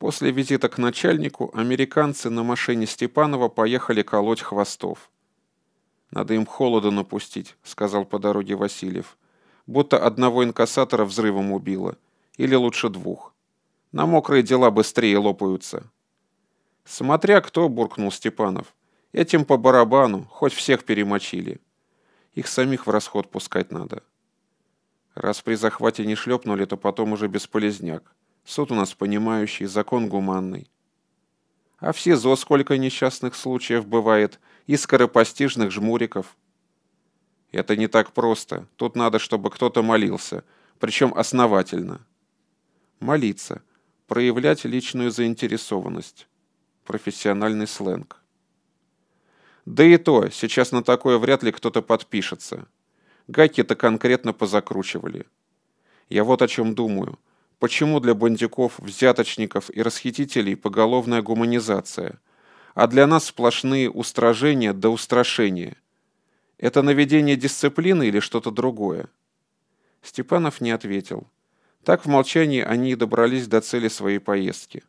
После визита к начальнику американцы на машине Степанова поехали колоть хвостов. «Надо им холода напустить», — сказал по дороге Васильев. «Будто одного инкассатора взрывом убило. Или лучше двух. На мокрые дела быстрее лопаются». «Смотря кто», — буркнул Степанов. «Этим по барабану, хоть всех перемочили. Их самих в расход пускать надо». Раз при захвате не шлепнули, то потом уже бесполезняк. Суд у нас понимающий, закон гуманный. А в СИЗО сколько несчастных случаев бывает, и скоропостижных жмуриков. Это не так просто. Тут надо, чтобы кто-то молился, причем основательно. Молиться. Проявлять личную заинтересованность. Профессиональный сленг. Да и то, сейчас на такое вряд ли кто-то подпишется. Гайки-то конкретно позакручивали. Я вот о чем думаю. Почему для бандюков, взяточников и расхитителей поголовная гуманизация, а для нас сплошные устражения до устрашения? Это наведение дисциплины или что-то другое? Степанов не ответил. Так в молчании они и добрались до цели своей поездки.